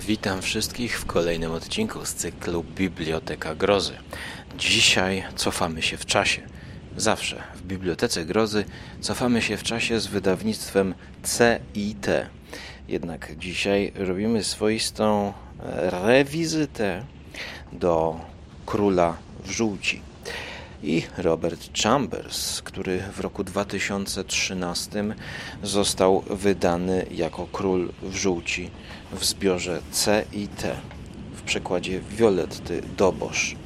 Witam wszystkich w kolejnym odcinku z cyklu Biblioteka Grozy. Dzisiaj cofamy się w czasie. Zawsze w Bibliotece Grozy cofamy się w czasie z wydawnictwem CIT. Jednak dzisiaj robimy swoistą rewizytę do Króla w Żółci i Robert Chambers, który w roku 2013 został wydany jako Król w Żółci w zbiorze C i T w przekładzie Violetty Dobosz.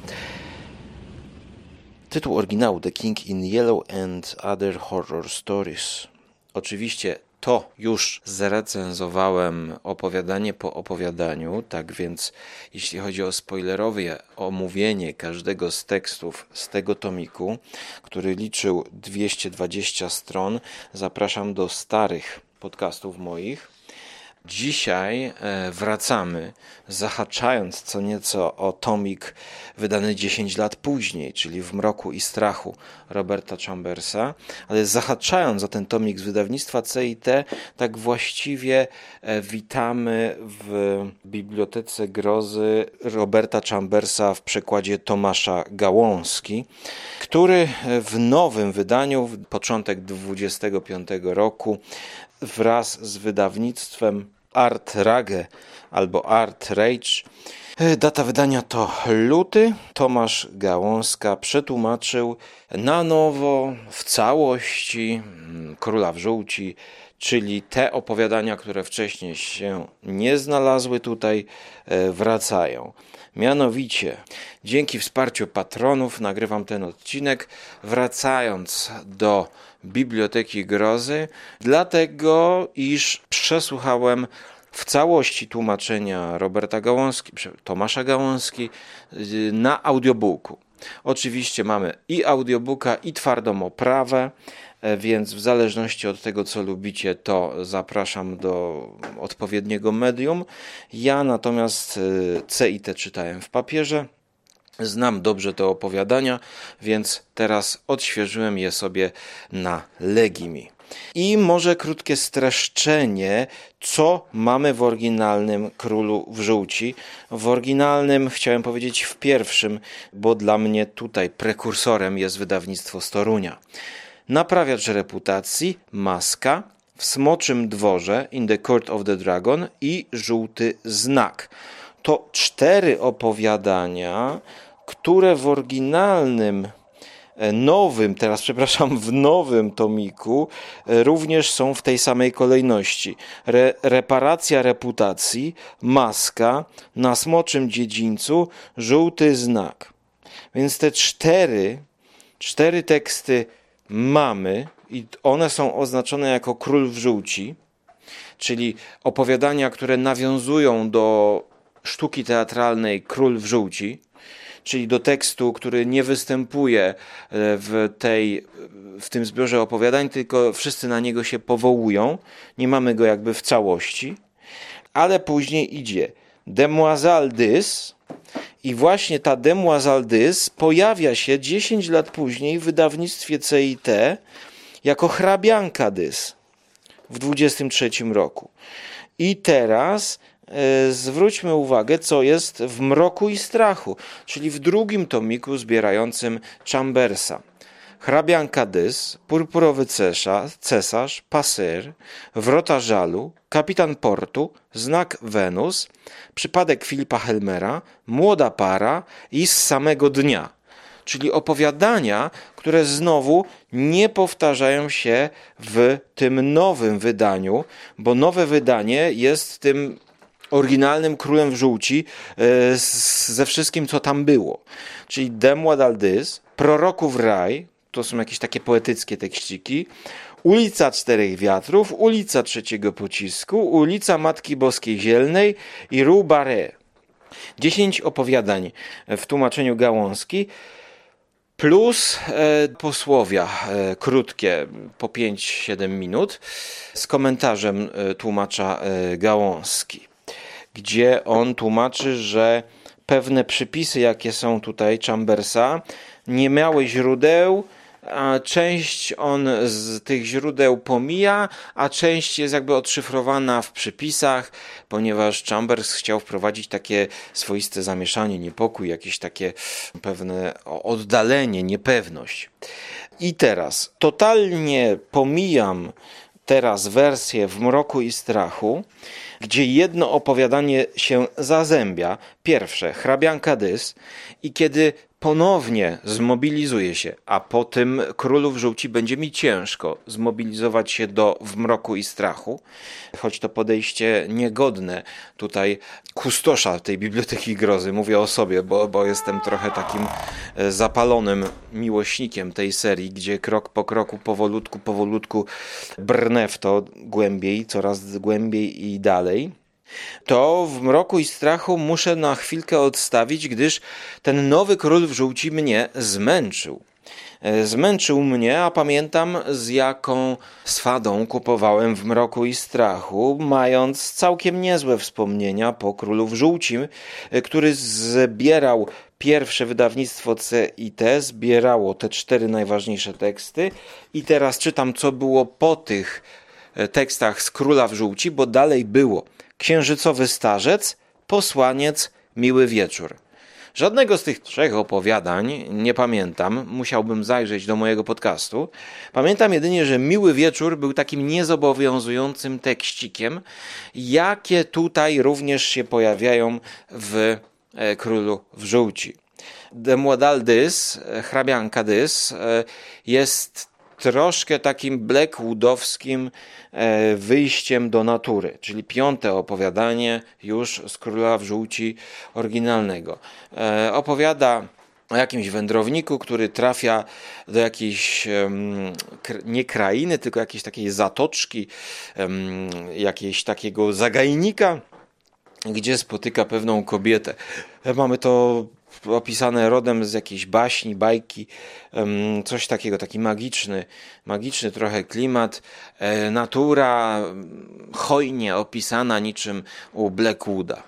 Tytuł oryginału The King in Yellow and Other Horror Stories. Oczywiście to już zrecenzowałem opowiadanie po opowiadaniu, tak więc jeśli chodzi o spoilerowe omówienie każdego z tekstów z tego tomiku, który liczył 220 stron, zapraszam do starych podcastów moich Dzisiaj e, wracamy, zahaczając co nieco o tomik wydany 10 lat później, czyli w Mroku i Strachu Roberta Chambersa, ale zahaczając o ten tomik z wydawnictwa CIT, tak właściwie e, witamy w Bibliotece Grozy Roberta Chambersa w przekładzie Tomasza Gałązki, który w nowym wydaniu, początek 25 roku, wraz z wydawnictwem Art Rage albo Art Rage. Data wydania to luty. Tomasz Gałązka przetłumaczył na nowo, w całości mm, Króla w Żółci, czyli te opowiadania, które wcześniej się nie znalazły tutaj, e, wracają. Mianowicie, dzięki wsparciu patronów nagrywam ten odcinek, wracając do Biblioteki Grozy, dlatego iż przesłuchałem w całości tłumaczenia Roberta Gałązki, Tomasza Gałązki y, na audiobooku. Oczywiście mamy i audiobooka, i twardą oprawę, e, więc w zależności od tego, co lubicie, to zapraszam do odpowiedniego medium. Ja natomiast y, CIT czytałem w papierze. Znam dobrze te opowiadania, więc teraz odświeżyłem je sobie na Legimi. I może krótkie streszczenie, co mamy w oryginalnym Królu w Żółci. W oryginalnym, chciałem powiedzieć w pierwszym, bo dla mnie tutaj prekursorem jest wydawnictwo Storunia. Naprawiacz reputacji, maska, w Smoczym Dworze, In the Court of the Dragon i Żółty Znak. To cztery opowiadania, które w oryginalnym e, nowym, teraz przepraszam, w nowym tomiku e, również są w tej samej kolejności. Re, reparacja reputacji, maska, na smoczym dziedzińcu, żółty znak. Więc te cztery, cztery teksty mamy i one są oznaczone jako król w żółci, czyli opowiadania, które nawiązują do sztuki teatralnej Król w żółci, czyli do tekstu, który nie występuje e, w, tej, w tym zbiorze opowiadań, tylko wszyscy na niego się powołują. Nie mamy go jakby w całości, ale później idzie Demoiselle Dys, i właśnie ta Demoiselle Dys pojawia się 10 lat później w wydawnictwie CIT jako hrabianka Dys w 23 roku. I teraz zwróćmy uwagę, co jest w mroku i strachu, czyli w drugim tomiku zbierającym Chambersa. Hrabianka Dys, Purpurowy cesarz, cesarz Pasyr, Wrota Żalu, Kapitan Portu, Znak Wenus, Przypadek Filipa Helmera, Młoda Para i Z samego dnia. Czyli opowiadania, które znowu nie powtarzają się w tym nowym wydaniu, bo nowe wydanie jest tym oryginalnym królem w żółci e, ze wszystkim, co tam było. Czyli Demoiselle Aldys, Proroków Raj, to są jakieś takie poetyckie tekściki, Ulica Czterech Wiatrów, Ulica Trzeciego Pocisku, Ulica Matki Boskiej Zielnej i Rue Barré. Dziesięć opowiadań w tłumaczeniu Gałązki plus e, posłowia e, krótkie po 5-7 minut z komentarzem tłumacza Gałązki gdzie on tłumaczy, że pewne przypisy, jakie są tutaj Chambersa, nie miały źródeł Część on z tych źródeł pomija, a część jest jakby odszyfrowana w przypisach, ponieważ Chambers chciał wprowadzić takie swoiste zamieszanie, niepokój, jakieś takie pewne oddalenie, niepewność. I teraz totalnie pomijam teraz wersję w mroku i strachu, gdzie jedno opowiadanie się zazębia. Pierwsze, hrabianka Dys i kiedy ponownie zmobilizuje się, a po tym królów żółci będzie mi ciężko zmobilizować się do w mroku i strachu, choć to podejście niegodne tutaj kustosza tej biblioteki grozy, mówię o sobie, bo, bo jestem trochę takim e, zapalonym miłośnikiem tej serii, gdzie krok po kroku, powolutku, powolutku brnę w to głębiej, coraz głębiej i dalej to w mroku i strachu muszę na chwilkę odstawić, gdyż ten nowy król w żółci mnie zmęczył. E, zmęczył mnie, a pamiętam z jaką swadą kupowałem w mroku i strachu, mając całkiem niezłe wspomnienia po królu w e, który zbierał pierwsze wydawnictwo CIT, zbierało te cztery najważniejsze teksty i teraz czytam, co było po tych tekstach z króla w żółci, bo dalej było – księżycowy starzec, posłaniec, miły wieczór. Żadnego z tych trzech opowiadań nie pamiętam, musiałbym zajrzeć do mojego podcastu. Pamiętam jedynie, że Miły Wieczór był takim niezobowiązującym tekścikiem, jakie tutaj również się pojawiają w e, Królu w Żółci. Demoiselle Dys, e, hrabianka Dys, e, jest troszkę takim Blackwoodowskim e, wyjściem do natury, czyli piąte opowiadanie już z Króla w Żółci oryginalnego. E, opowiada o jakimś wędrowniku, który trafia do jakiejś nie krainy, tylko jakiejś takiej zatoczki, jakiejś takiego zagajnika, gdzie spotyka pewną kobietę. E, mamy to opisane rodem z jakiejś baśni, bajki, coś takiego, taki magiczny, magiczny trochę klimat, e, natura hojnie opisana niczym u Blackwooda.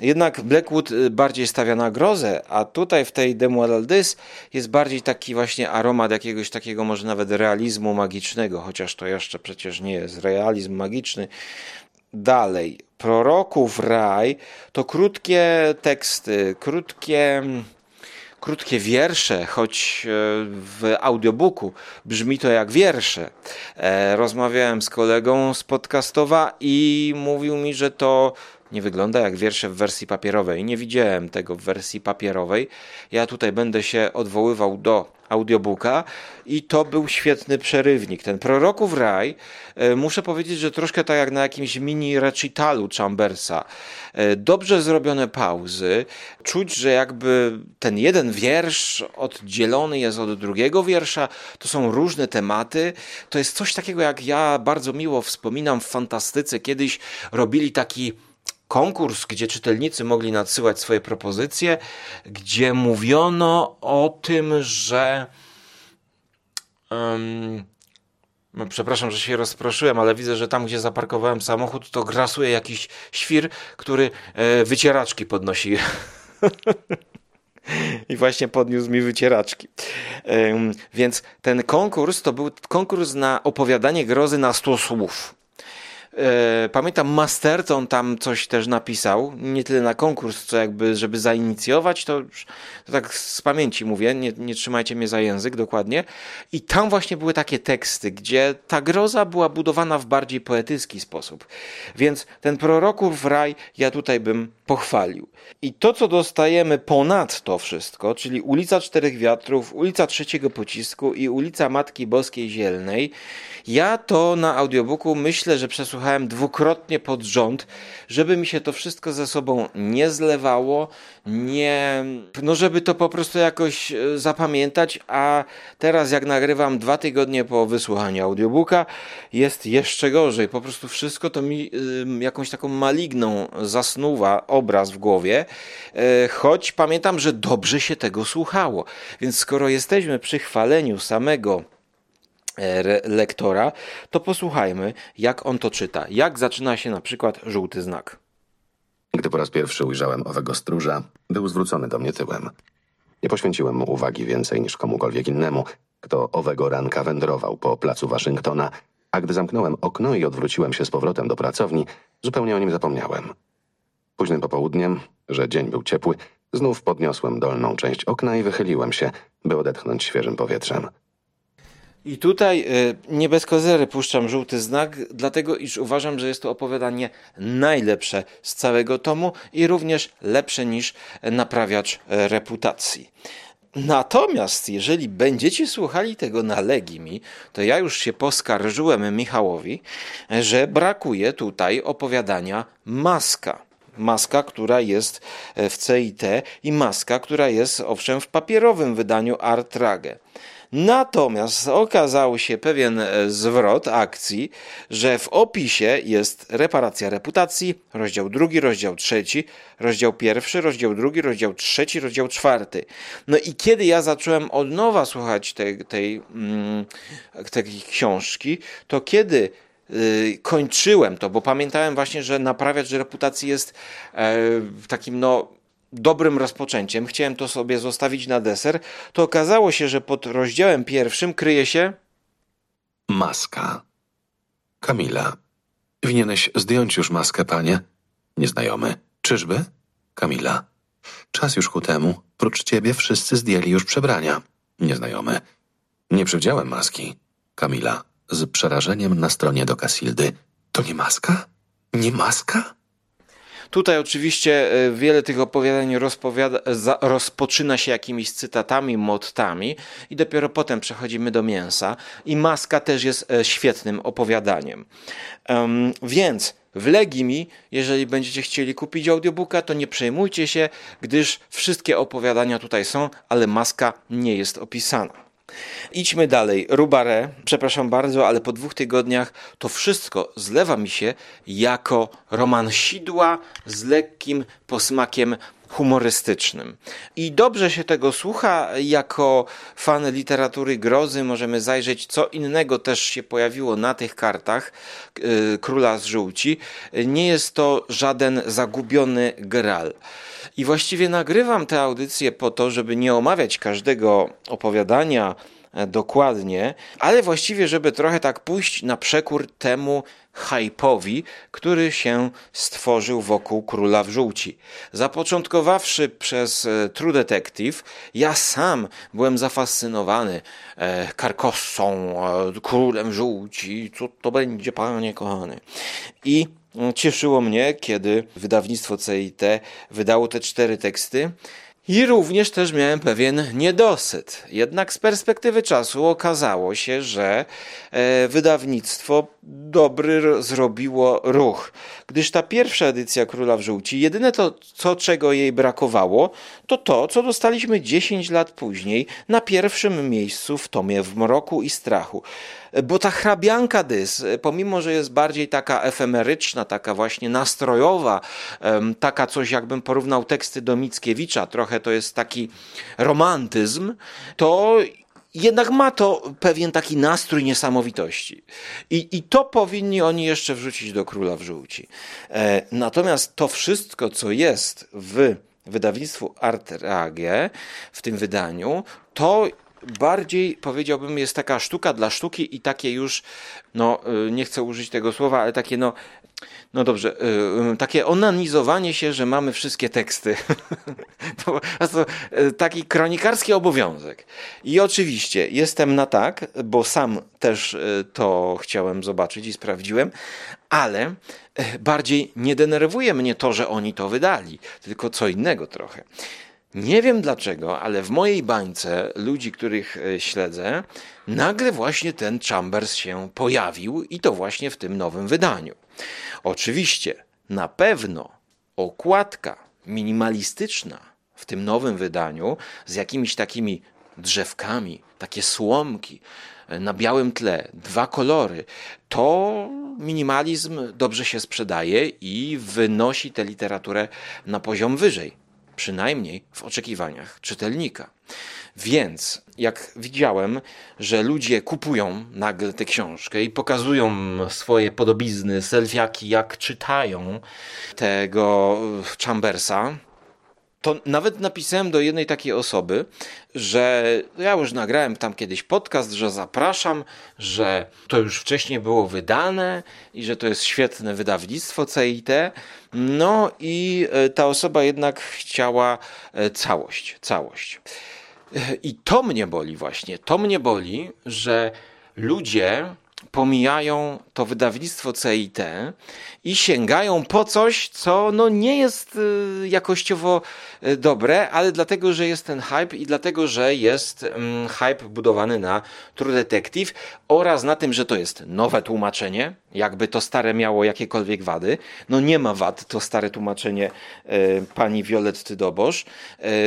Jednak Blackwood y, bardziej stawia na grozę, a tutaj w tej Demoiselle jest bardziej taki właśnie aromat jakiegoś takiego może nawet realizmu magicznego, chociaż to jeszcze przecież nie jest realizm magiczny. Dalej, proroków raj to krótkie teksty, krótkie, krótkie wiersze, choć e, w audiobooku brzmi to jak wiersze. E, rozmawiałem z kolegą z podcastowa i mówił mi, że to nie wygląda jak wiersze w wersji papierowej. Nie widziałem tego w wersji papierowej. Ja tutaj będę się odwoływał do audiobooka i to był świetny przerywnik. Ten Proroków Raj, e, muszę powiedzieć, że troszkę tak jak na jakimś mini recitalu Chambersa. E, dobrze zrobione pauzy. Czuć, że jakby ten jeden wiersz oddzielony jest od drugiego wiersza. To są różne tematy. To jest coś takiego, jak ja bardzo miło wspominam w fantastyce. Kiedyś robili taki konkurs, gdzie czytelnicy mogli nadsyłać swoje propozycje, gdzie mówiono o tym, że. Um, przepraszam, że się rozproszyłem, ale widzę, że tam, gdzie zaparkowałem samochód, to grasuje jakiś świr, który e, wycieraczki podnosi. I właśnie podniósł mi wycieraczki. Więc ten konkurs to był konkurs na opowiadanie grozy na 100 słów. E, pamiętam Masterton tam coś też napisał, nie tyle na konkurs, co jakby, żeby zainicjować, to, to tak z pamięci mówię, nie, nie trzymajcie mnie za język dokładnie. I tam właśnie były takie teksty, gdzie ta groza była budowana w bardziej poetycki sposób. Więc ten proroków raj ja tutaj bym pochwalił. I to, co dostajemy ponad to wszystko, czyli ulica Czterech Wiatrów, ulica Trzeciego Pocisku i ulica Matki Boskiej Zielnej, ja to na audiobooku myślę, że przesłuchałem dwukrotnie pod rząd, żeby mi się to wszystko ze sobą nie zlewało, nie, no żeby to po prostu jakoś e, zapamiętać, a teraz jak nagrywam dwa tygodnie po wysłuchaniu audiobooka, jest jeszcze gorzej. Po prostu wszystko to mi jakąś taką maligną zasnuwa obraz w głowie, y, choć pamiętam, że dobrze się tego słuchało. Więc skoro jesteśmy przy chwaleniu samego lektora, to posłuchajmy, jak on to czyta. Jak zaczyna się na przykład żółty znak. Gdy po raz pierwszy ujrzałem owego stróża, był zwrócony do mnie tyłem. Nie poświęciłem mu uwagi więcej niż komukolwiek innemu, kto owego ranka wędrował po placu Waszyngtona, a gdy zamknąłem okno i odwróciłem się z powrotem do pracowni, zupełnie o nim zapomniałem. Późnym popołudniem, że dzień był ciepły, znów podniosłem dolną część okna i wychyliłem się, by odetchnąć świeżym powietrzem. I tutaj y, nie bez kozery puszczam żółty znak, dlatego iż uważam, że jest to opowiadanie najlepsze z całego tomu i również lepsze niż naprawiacz e, reputacji. Natomiast jeżeli będziecie słuchali tego na Legimi, to ja już się poskarżyłem Michałowi, że brakuje tutaj opowiadania Maska. Maska, która jest w CIT i maska, która jest owszem w papierowym wydaniu Artrage. Natomiast okazał się pewien e, zwrot akcji, że w opisie jest reparacja reputacji, rozdział drugi, rozdział trzeci, rozdział pierwszy, rozdział drugi, rozdział trzeci, rozdział czwarty. No i kiedy ja zacząłem od nowa słuchać tej, tej, mm, tej książki, to kiedy y, kończyłem to, bo pamiętałem właśnie, że naprawiacz reputacji jest e, takim no dobrym rozpoczęciem, chciałem to sobie zostawić na deser, to okazało się, że pod rozdziałem pierwszym kryje się Maska. Kamila. Winieneś zdjąć już maskę, panie? Nieznajomy. Czyżby? Kamila. Czas już ku temu. Prócz ciebie wszyscy zdjęli już przebrania. Nieznajomy. Nie przywdziałem maski. Kamila. Z przerażeniem na stronie do Kasildy. To nie maska? Nie maska? Tutaj oczywiście e, wiele tych opowiadań rozpoczyna się jakimiś cytatami, mottami i dopiero potem przechodzimy do mięsa. I Maska też jest e, świetnym opowiadaniem. Um, więc w Legimi, jeżeli będziecie chcieli kupić audiobooka, to nie przejmujcie się, gdyż wszystkie opowiadania tutaj są, ale maska nie jest opisana. Idźmy dalej. Rubare, przepraszam bardzo, ale po dwóch tygodniach to wszystko zlewa mi się jako roman sidła z lekkim posmakiem humorystycznym. I dobrze się tego słucha, jako fan literatury grozy możemy zajrzeć, co innego też się pojawiło na tych kartach yy, Króla z Żółci. Nie jest to żaden zagubiony gral. I właściwie nagrywam tę audycję po to, żeby nie omawiać każdego opowiadania e, dokładnie, ale właściwie, żeby trochę tak pójść na przekór temu hype'owi, który się stworzył wokół Króla w Żółci. Zapoczątkowawszy przez e, True Detective, ja sam byłem zafascynowany e, Karkossą, Królem Żółci, co to będzie, panie kochany. I Cieszyło mnie, kiedy wydawnictwo CIT wydało te cztery teksty. I również też miałem pewien niedosyt. Jednak z perspektywy czasu okazało się, że e, wydawnictwo dobry zrobiło ruch. Gdyż ta pierwsza edycja Króla w Żółci, jedyne to, co czego jej brakowało, to to, co dostaliśmy 10 lat później na pierwszym miejscu w tomie w mroku i strachu bo ta hrabianka dys, pomimo, że jest bardziej taka efemeryczna, taka właśnie nastrojowa, taka coś jakbym porównał teksty do Mickiewicza, trochę to jest taki romantyzm, to jednak ma to pewien taki nastrój niesamowitości. I, I to powinni oni jeszcze wrzucić do Króla w Żółci. E, natomiast to wszystko, co jest w wydawnictwu Artrage, w tym wydaniu, to bardziej powiedziałbym jest taka sztuka dla sztuki i takie już, no y, nie chcę użyć tego słowa, ale takie no, no dobrze, y, y, takie onanizowanie się, że mamy wszystkie teksty. to, to taki kronikarski obowiązek. I oczywiście jestem na tak, bo sam też to chciałem zobaczyć i sprawdziłem, ale bardziej nie denerwuje mnie to, że oni to wydali, tylko co innego trochę. Nie wiem dlaczego, ale w mojej bańce ludzi, których e, śledzę, nagle właśnie ten Chambers się pojawił i to właśnie w tym nowym wydaniu. Oczywiście, na pewno okładka minimalistyczna w tym nowym wydaniu z jakimiś takimi drzewkami, takie słomki e, na białym tle, dwa kolory, to minimalizm dobrze się sprzedaje i wynosi tę literaturę na poziom wyżej przynajmniej w oczekiwaniach czytelnika. Więc jak widziałem, że ludzie kupują nagle tę książkę i pokazują swoje podobizny, selfiaki, jak czytają tego Chambersa, to nawet napisałem do jednej takiej osoby, że ja już nagrałem tam kiedyś podcast, że zapraszam, że to już wcześniej było wydane i że to jest świetne wydawnictwo CIT. No i e, ta osoba jednak chciała e, całość, całość. E, I to mnie boli właśnie, to mnie boli, że ludzie pomijają to wydawnictwo CIT i sięgają po coś, co no nie jest y, jakościowo y, dobre, ale dlatego, że jest ten hype i dlatego, że jest um, hype budowany na True Detective oraz na tym, że to jest nowe tłumaczenie, jakby to stare miało jakiekolwiek wady. No nie ma wad to stare tłumaczenie y, pani Violetty Dobosz,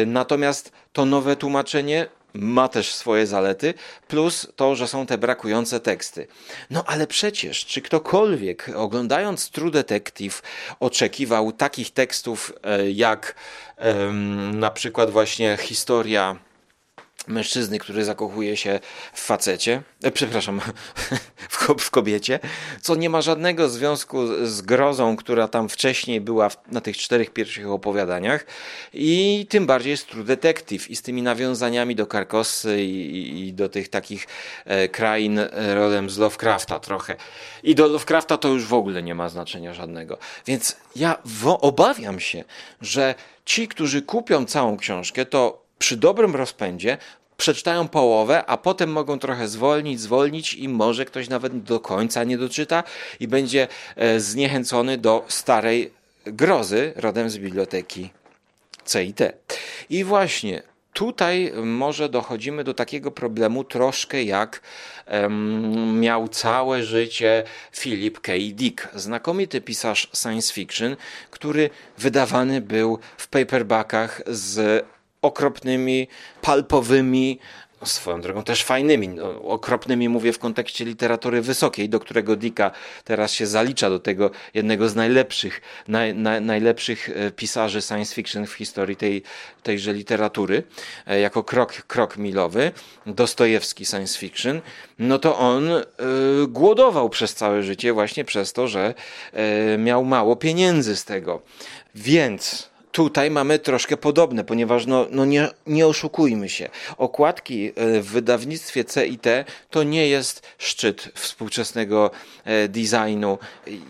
natomiast to nowe tłumaczenie ma też swoje zalety, plus to, że są te brakujące teksty. No ale przecież, czy ktokolwiek oglądając True Detective oczekiwał takich tekstów e, jak na przykład właśnie historia mężczyzny, który zakochuje się w facecie, e, przepraszam, w, kobiecie, co nie ma żadnego związku z grozą, która tam wcześniej była na tych czterech pierwszych opowiadaniach i tym bardziej jest True Detective i z tymi nawiązaniami do Karkosy i, i do tych takich e, krain e, rodem z Lovecrafta trochę. I do Lovecrafta to już w ogóle nie ma znaczenia żadnego. Więc ja obawiam się, że ci, którzy kupią całą książkę, to przy dobrym rozpędzie przeczytają połowę, a potem mogą trochę zwolnić, zwolnić i może ktoś nawet do końca nie doczyta i będzie e, zniechęcony do starej grozy rodem z biblioteki CIT. I właśnie tutaj może dochodzimy do takiego problemu troszkę jak um, miał całe życie Philip K. Dick, znakomity pisarz science fiction, który wydawany był w paperbackach z okropnymi, palpowymi, no, swoją drogą też fajnymi, no, okropnymi mówię w kontekście literatury wysokiej, do którego Dicka teraz się zalicza do tego jednego z najlepszych, naj, na, najlepszych e, pisarzy science fiction w historii tej, tejże literatury, e, jako krok, krok milowy, Dostojewski science fiction, no to on y, głodował przez całe życie właśnie przez to, że y, miał mało pieniędzy z tego. Więc tutaj mamy troszkę podobne, ponieważ no, no nie, nie oszukujmy się. Okładki e, w wydawnictwie CIT to nie jest szczyt współczesnego e, designu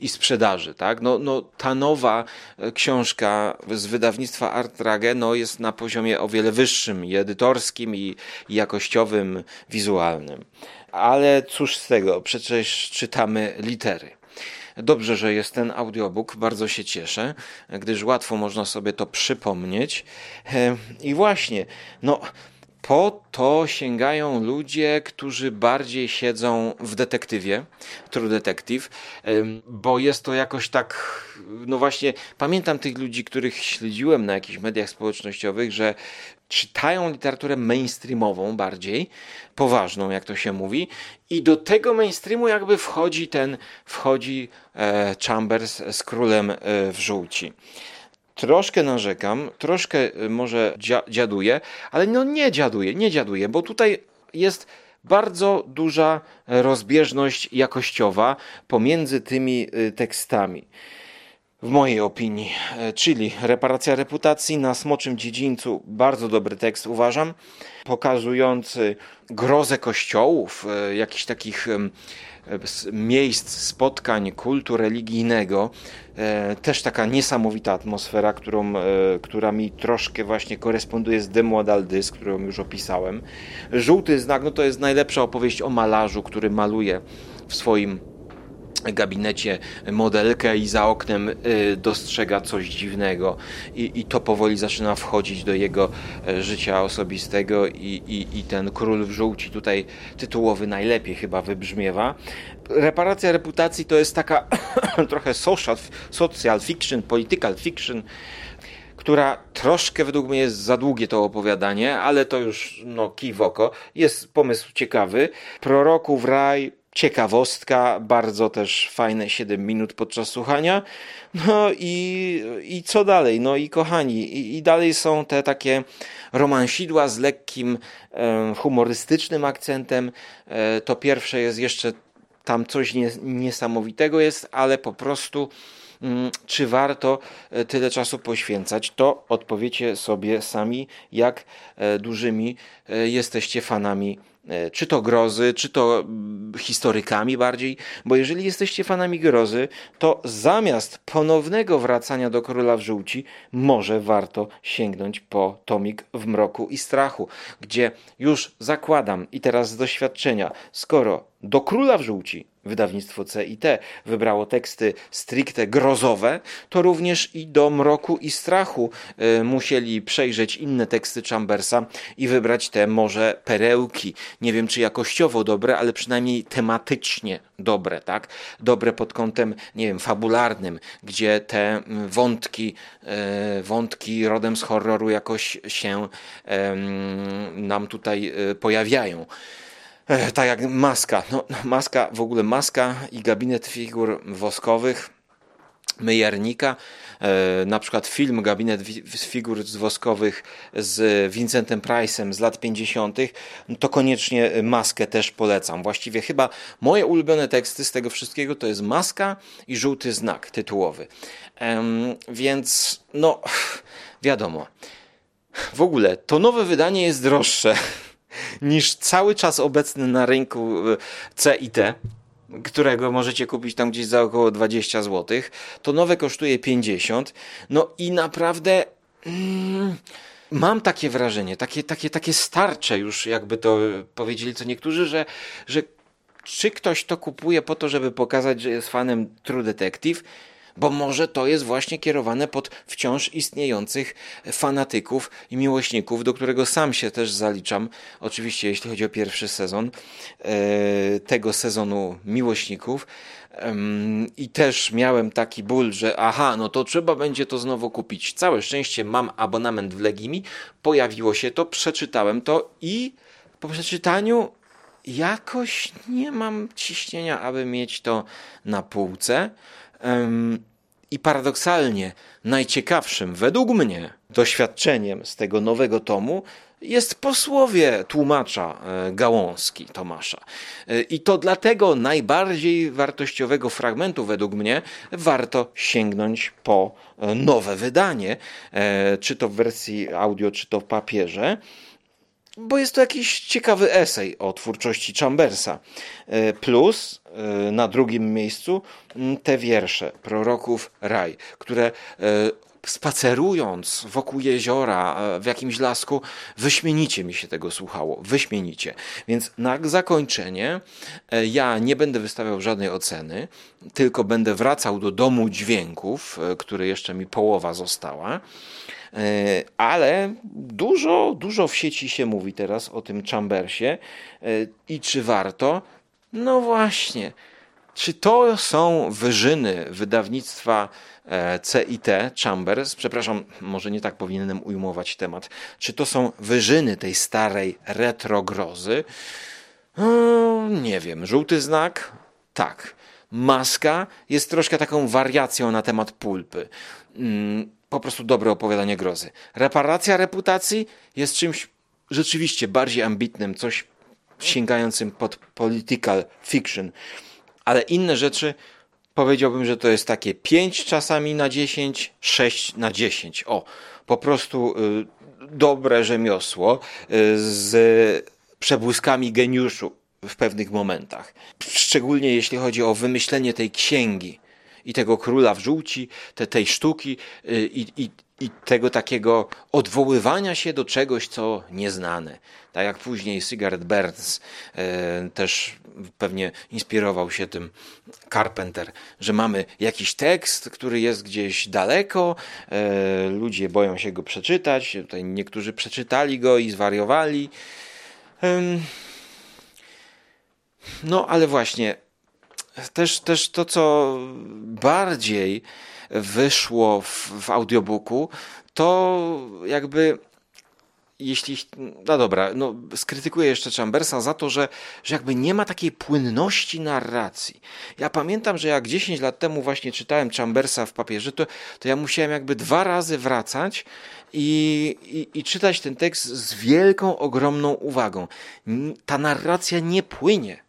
i sprzedaży. Tak? No, no, ta nowa e, książka z wydawnictwa Artrage no, jest na poziomie o wiele wyższym i edytorskim, i, i jakościowym, wizualnym. Ale cóż z tego, przecież czytamy litery. Dobrze, że jest ten audiobook, bardzo się cieszę, gdyż łatwo można sobie to przypomnieć. E, I właśnie, no po to sięgają ludzie, którzy bardziej siedzą w detektywie, True Detective, bo jest to jakoś tak, no właśnie, pamiętam tych ludzi, których śledziłem na jakichś mediach społecznościowych, że czytają literaturę mainstreamową bardziej, poważną, jak to się mówi, i do tego mainstreamu jakby wchodzi ten, wchodzi e, Chambers z królem e, w żółci. Troszkę narzekam, troszkę e, może dziaduję, ale no nie dziaduję, nie dziaduję, bo tutaj jest bardzo duża rozbieżność jakościowa pomiędzy tymi tekstami w mojej opinii, e, czyli reparacja reputacji na smoczym dziedzińcu. Bardzo dobry tekst uważam, pokazujący grozę kościołów, e, jakichś takich miejsc, spotkań kultu religijnego. E, też taka niesamowita atmosfera, którą, która mi troszkę właśnie koresponduje z Demoadaldys, którą już opisałem. Żółty znak no to jest najlepsza opowieść o malarzu, który maluje w swoim gabinecie modelkę i za oknem y, dostrzega coś dziwnego i, i to powoli zaczyna wchodzić do jego e, życia osobistego i, i, i ten król w żółci tutaj tytułowy najlepiej chyba wybrzmiewa. Reparacja reputacji to jest taka trochę social, social fiction, political fiction, która troszkę według mnie jest za długie to opowiadanie, ale to już no kij w oko. Jest pomysł ciekawy. Proroku w raj ciekawostka, bardzo też fajne 7 minut podczas słuchania. No i, i co dalej? No i kochani, i, i dalej są te takie romansidła z lekkim e, humorystycznym akcentem. E, to pierwsze jest jeszcze tam coś nie, niesamowitego jest, ale po prostu mm, czy warto e, tyle czasu poświęcać, to odpowiecie sobie sami, jak e, dużymi e, jesteście fanami czy to grozy, czy to mm, historykami bardziej, bo jeżeli jesteście fanami grozy, to zamiast ponownego wracania do Króla w Żółci, może warto sięgnąć po tomik w mroku i strachu, gdzie już zakładam i teraz z doświadczenia, skoro do Króla w Żółci wydawnictwo CIT wybrało teksty stricte grozowe, to również i do mroku i strachu y, musieli przejrzeć inne teksty Chambersa i wybrać te może perełki. Nie wiem, czy jakościowo dobre, ale przynajmniej tematycznie dobre, tak? Dobre pod kątem, nie wiem, fabularnym, gdzie te mm, wątki, y, wątki rodem z horroru jakoś się nam tutaj y, pojawiają. E, tak jak maska. No, maska, w ogóle maska i gabinet figur woskowych. Myjarnika, e, na przykład film Gabinet Figur Woskowych z Vincentem Price'em z lat 50., to koniecznie maskę też polecam. Właściwie chyba moje ulubione teksty z tego wszystkiego to jest maska i żółty znak tytułowy. Więc, no, wiadomo. W ogóle to nowe wydanie jest droższe niż cały czas obecny na rynku e, CIT, którego możecie kupić tam gdzieś za około 20 zł, to nowe kosztuje 50. No i naprawdę mm, mam takie wrażenie, takie, takie, takie starcze już, jakby to powiedzieli co niektórzy, że, że czy ktoś to kupuje po to, żeby pokazać, że jest fanem True Detective, bo może to jest właśnie kierowane pod wciąż istniejących fanatyków i miłośników, do którego sam się też zaliczam. Oczywiście, jeśli chodzi o pierwszy sezon e, tego sezonu miłośników. I też miałem taki ból, że aha, no to trzeba będzie to znowu kupić. Całe szczęście mam abonament w Legimi, pojawiło się to, przeczytałem to i po przeczytaniu jakoś nie mam ciśnienia, aby mieć to na półce. I paradoksalnie najciekawszym według mnie doświadczeniem z tego nowego tomu jest posłowie tłumacza e, Gałązki Tomasza. E, I to dlatego najbardziej wartościowego fragmentu według mnie warto sięgnąć po e, nowe wydanie, czy to w wersji audio, czy to w papierze bo jest to jakiś ciekawy esej o twórczości Chambersa. E, plus e, na drugim miejscu te wiersze proroków Raj, które e, spacerując wokół jeziora w jakimś lasku, wyśmienicie mi się tego słuchało, wyśmienicie. Więc na zakończenie ja nie będę wystawiał żadnej oceny, tylko będę wracał do domu dźwięków, który jeszcze mi połowa została ale dużo, dużo w sieci się mówi teraz o tym Chambersie e, i czy warto? No właśnie. Czy to są wyżyny wydawnictwa CIT, e, Chambers, przepraszam, może nie tak powinienem ujmować temat, czy to są wyżyny tej starej retrogrozy? No, nie wiem. Żółty znak? Tak. Maska jest troszkę taką wariacją na temat pulpy. Po prostu dobre opowiadanie grozy. Reparacja reputacji jest czymś rzeczywiście bardziej ambitnym, coś sięgającym pod political fiction, ale inne rzeczy powiedziałbym, że to jest takie 5 czasami na 10, 6 na 10. O, po prostu y, dobre rzemiosło y, z przebłyskami geniuszu w pewnych momentach. Szczególnie jeśli chodzi o wymyślenie tej księgi i tego króla w żółci, te, tej sztuki y, i, i, i tego takiego odwoływania się do czegoś, co nieznane. Tak jak później Sigurd Burns e, też pewnie inspirował się tym Carpenter, że mamy jakiś tekst, który jest gdzieś daleko, e, ludzie boją się go przeczytać, tutaj niektórzy przeczytali go i zwariowali. No, ale właśnie też, też to, co bardziej wyszło w, w audiobooku, to jakby jeśli, no dobra, no skrytykuję jeszcze Chambersa za to, że, że jakby nie ma takiej płynności narracji. Ja pamiętam, że jak 10 lat temu właśnie czytałem Chambersa w papierze, to, to ja musiałem jakby dwa razy wracać i, i, i czytać ten tekst z wielką, ogromną uwagą. Ta narracja nie płynie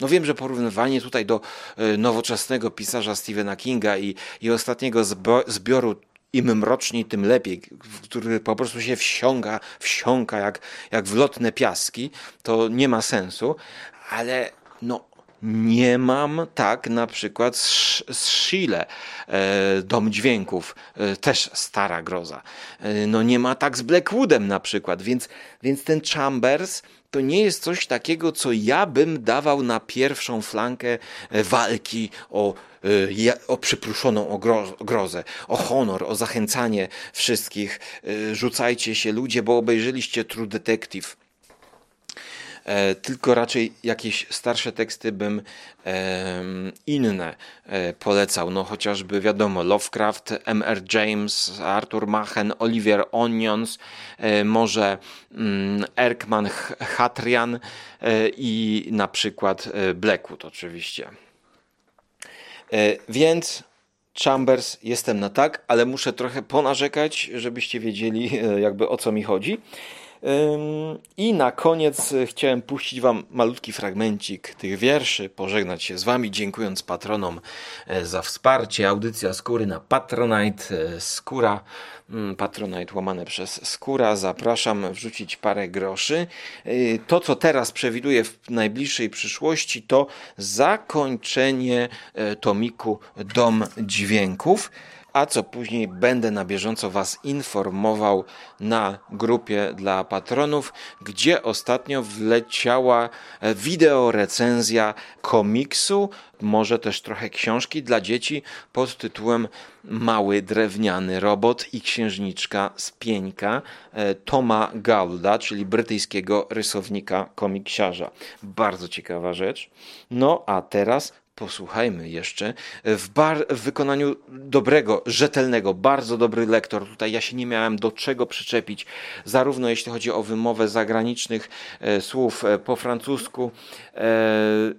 No wiem, że porównywanie tutaj do e, nowoczesnego pisarza Stephena Kinga i, i ostatniego zbioru im mroczniej, tym lepiej, który po prostu się wsiąga, wsiąka jak, jak w lotne piaski, to nie ma sensu, ale no nie mam tak na przykład z, z e, Dom Dźwięków, e, też stara groza. E, no nie ma tak z Blackwoodem na przykład, więc, więc ten Chambers to nie jest coś takiego, co ja bym dawał na pierwszą flankę walki o, o przypruszoną o grozę, o honor, o zachęcanie wszystkich. Rzucajcie się ludzie, bo obejrzeliście True Detective tylko raczej jakieś starsze teksty bym inne e, polecał. No chociażby wiadomo Lovecraft, M.R. James, Arthur Machen, Olivier Onions, e, może mm, Erkman Hatrian i na przykład Blackwood oczywiście. Więc Chambers jestem na tak, ale muszę trochę ponarzekać, żebyście wiedzieli jakby o co mi chodzi. I na koniec e, chciałem puścić Wam malutki fragmencik tych wierszy, pożegnać się z Wami, dziękując patronom e, za wsparcie. Audycja Skóry na Patronite, e, Skóra, mm, Patronite łamane przez Skóra. Zapraszam wrzucić parę groszy. To, co teraz przewiduję w najbliższej przyszłości, to zakończenie tomiku Dom Dźwięków a co później będę na bieżąco Was informował na grupie dla patronów, gdzie ostatnio wleciała wideo recenzja komiksu, może też trochę książki dla dzieci pod tytułem Mały drewniany robot i księżniczka z pieńka e, Toma Gaulda, czyli brytyjskiego rysownika komiksiarza. Bardzo ciekawa rzecz. No a teraz posłuchajmy jeszcze w, bar, w wykonaniu dobrego, rzetelnego, bardzo dobry lektor. Tutaj ja się nie miałem do czego przyczepić, zarówno jeśli chodzi o wymowę zagranicznych e, słów e, po francusku,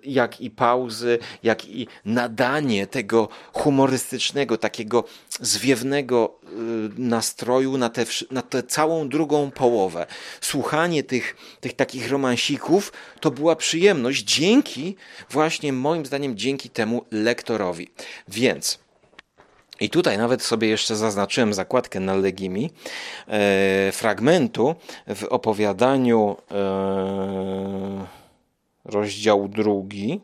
jak i pauzy, jak i nadanie tego humorystycznego, takiego zwiewnego e, nastroju na tę na tę całą drugą połowę. Słuchanie tych, tych takich romansików to była przyjemność dzięki właśnie moim zdaniem dzięki temu lektorowi. Więc i tutaj nawet sobie jeszcze zaznaczyłem zakładkę na Legimi e, fragmentu w opowiadaniu e, rozdział drugi.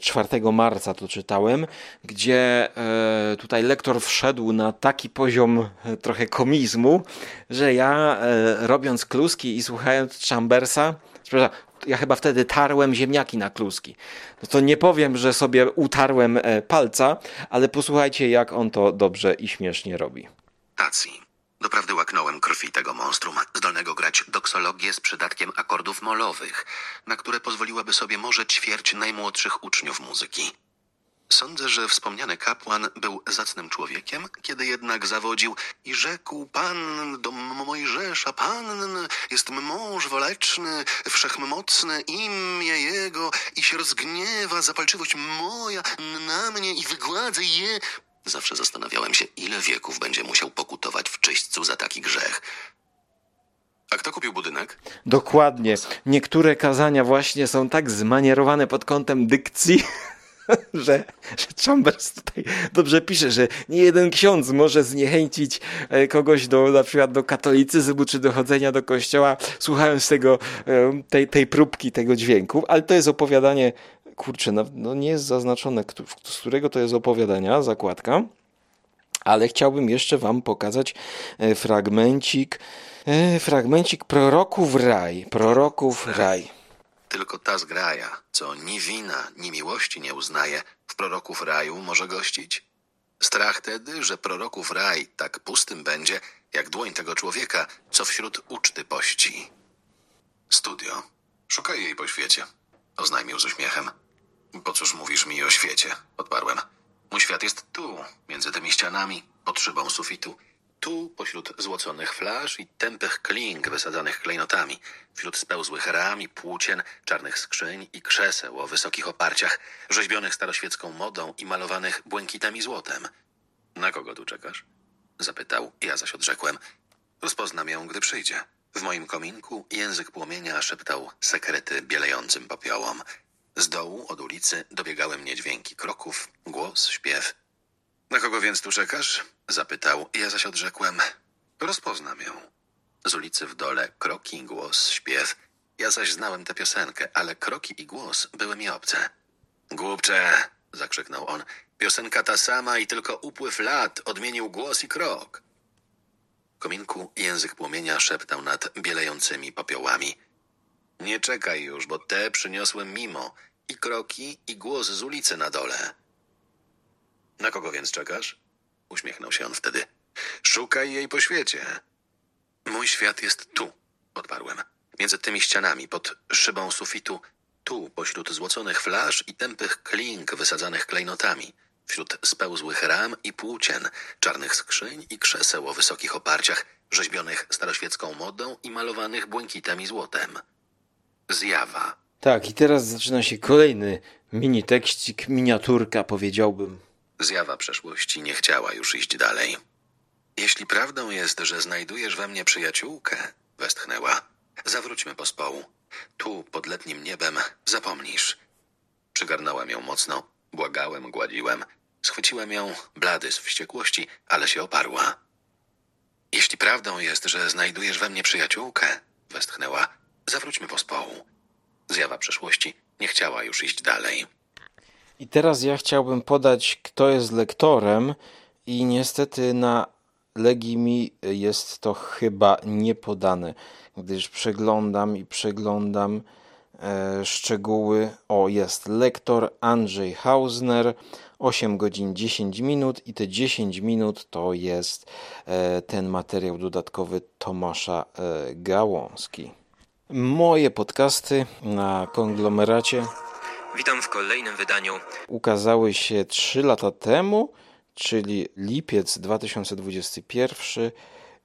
4 e, marca to czytałem, gdzie e, tutaj lektor wszedł na taki poziom e, trochę komizmu, że ja robiąc kluski i słuchając Chambersa, przepraszam, ja chyba wtedy tarłem ziemniaki na kluski. No to nie powiem, że sobie utarłem palca, ale posłuchajcie, jak on to dobrze i śmiesznie robi. Tacji. Doprawdy łaknąłem krwi tego monstrum, zdolnego grać doksologię z przydatkiem akordów molowych, na które pozwoliłaby sobie może ćwierć najmłodszych uczniów muzyki. Sądzę, że wspomniany kapłan był zacnym człowiekiem, kiedy jednak zawodził i rzekł Pan do Mojżesza, Pan jest mąż woleczny, wszechmocny, imię Jego i się rozgniewa zapalczywość moja na mnie i wygładzę je. Zawsze zastanawiałem się, ile wieków będzie musiał pokutować w czyśćcu za taki grzech. A kto kupił budynek? Dokładnie. Niektóre kazania właśnie są tak zmanierowane pod kątem dykcji, że, że Chambers tutaj dobrze pisze, że nie jeden ksiądz może zniechęcić e, kogoś do, na przykład do katolicyzmu czy do chodzenia do kościoła, słuchając tego, e, tej, tej próbki tego dźwięku, ale to jest opowiadanie, kurczę, no, no nie jest zaznaczone, z którego to jest opowiadania, zakładka, ale chciałbym jeszcze wam pokazać e, fragmencik, fragmencik proroków raj, proroków raj. Tylko ta zgraja, co ni wina, ni miłości nie uznaje, w proroków raju może gościć. Strach tedy, że proroków raj tak pustym będzie, jak dłoń tego człowieka, co wśród uczty pości. Studio. Szukaj jej po świecie, oznajmił z uśmiechem. Po cóż mówisz mi o świecie? Odparłem. Mój świat jest tu, między tymi ścianami, pod szybą sufitu. Tu, pośród złoconych flasz i tępych kling wysadzanych klejnotami, wśród spełzłych ram i płócien, czarnych skrzyń i krzeseł o wysokich oparciach, rzeźbionych staroświecką modą i malowanych błękitem i złotem. Na kogo tu czekasz? Zapytał, ja zaś odrzekłem. Rozpoznam ją, gdy przyjdzie. W moim kominku język płomienia szeptał sekrety bielejącym popiołom. Z dołu od ulicy dobiegały mnie dźwięki kroków, głos, śpiew. Na kogo więc tu czekasz? Zapytał. Ja zaś odrzekłem. Rozpoznam ją. Z ulicy w dole kroki, głos, śpiew. Ja zaś znałem tę piosenkę, ale kroki i głos były mi obce. Głupcze! zakrzyknął on. Piosenka ta sama i tylko upływ lat odmienił głos i krok. W kominku język płomienia szeptał nad bielejącymi popiołami. Nie czekaj już, bo te przyniosłem mimo. I kroki, i głos z ulicy na dole. Na kogo więc czekasz? Uśmiechnął się on wtedy. Szukaj jej po świecie. Mój świat jest tu, odparłem. Między tymi ścianami, pod szybą sufitu, tu, pośród złoconych flasz i tępych klink wysadzanych klejnotami, wśród spełzłych ram i płócien, czarnych skrzyń i krzeseł o wysokich oparciach, rzeźbionych staroświecką modą i malowanych błękitem i złotem. Zjawa. Tak, i teraz zaczyna się kolejny mini tekścik, miniaturka, powiedziałbym. Zjawa przeszłości nie chciała już iść dalej. Jeśli prawdą jest, że znajdujesz we mnie przyjaciółkę, westchnęła, zawróćmy pospołu. Tu, pod letnim niebem, zapomnisz. Przygarnąłem ją mocno, błagałem, gładziłem. Schwyciłem ją, blady z wściekłości, ale się oparła. Jeśli prawdą jest, że znajdujesz we mnie przyjaciółkę, westchnęła, zawróćmy pospołu. Zjawa przeszłości nie chciała już iść dalej. I teraz ja chciałbym podać, kto jest lektorem, i niestety na Legimi jest to chyba niepodane, gdyż przeglądam i przeglądam e, szczegóły. O, jest lektor Andrzej Hausner, 8 godzin 10 minut i te 10 minut to jest e, ten materiał dodatkowy Tomasza e, Gałązki. Moje podcasty na konglomeracie Witam w kolejnym wydaniu. ukazały się 3 lata temu, czyli lipiec 2021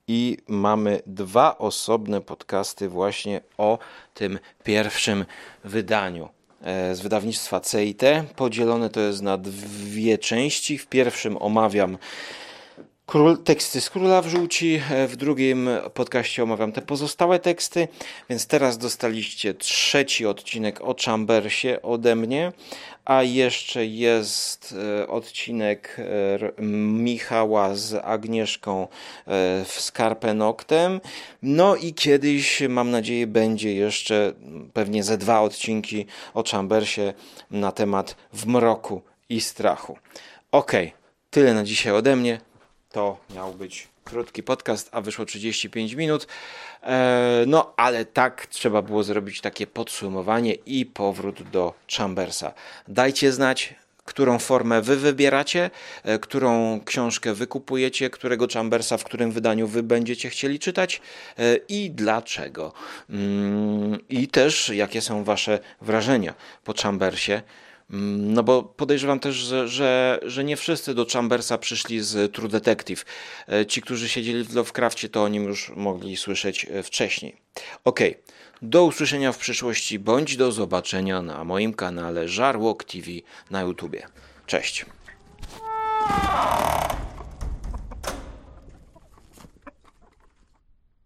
i mamy dwa osobne podcasty właśnie o tym pierwszym wydaniu e, z wydawnictwa CIT. Podzielone to jest na dwie części. W pierwszym omawiam Król, teksty z Króla w Żółci, e, w drugim podcaście omawiam te pozostałe teksty, więc teraz dostaliście trzeci odcinek o Chambersie ode mnie, a jeszcze jest e, odcinek e, Michała z Agnieszką e, w Skarpenoktem, no i kiedyś, mam nadzieję, będzie jeszcze pewnie ze dwa odcinki o Chambersie na temat w mroku i strachu. Okej, tyle na dzisiaj ode mnie. To miał być krótki podcast, a wyszło 35 minut. E, No, ale tak trzeba było zrobić takie podsumowanie i powrót do Chambersa. Dajcie znać, którą formę wy wybieracie, e, którą książkę wy kupujecie, którego Chambersa, w którym wydaniu wy będziecie chcieli czytać e, i dlaczego. Mm, I też jakie są wasze wrażenia po Chambersie. Mm, no bo podejrzewam też, że, że, że nie wszyscy do Chambersa przyszli z True Detective. E, ci, którzy siedzieli w Lovecraftie, to o nim już mogli słyszeć e, wcześniej. Ok, do usłyszenia w przyszłości, bądź do zobaczenia na moim kanale Żarłok TV na YouTubie. Cześć!